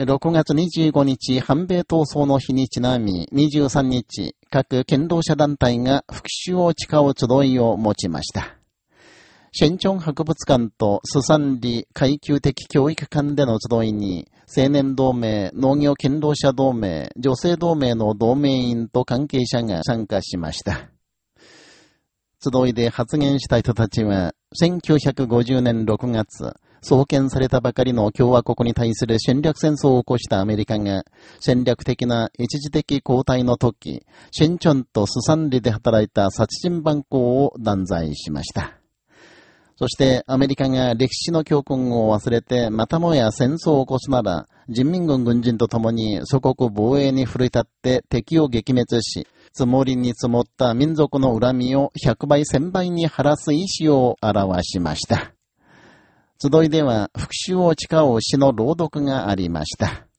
6月25日、反米闘争の日にちなみ、23日、各剣道者団体が復讐を誓う集いを持ちました。シェンチョン博物館とスサンリ階級的教育館での集いに、青年同盟、農業剣道者同盟、女性同盟の同盟員と関係者が参加しました。集いで発言した人たちは、1950年6月、創建されたばかりの共和国に対する戦略戦争を起こしたアメリカが、戦略的な一時的交代の時、シェンチョンとスサンリで働いた殺人蛮行を断罪しました。そしてアメリカが歴史の教訓を忘れてまたもや戦争を起こすなら、人民軍軍人と共に祖国防衛に奮い立って敵を撃滅し、積もりに積もった民族の恨みを100倍1000倍に晴らす意志を表しました。集いでは復讐を誓う詩の朗読がありました。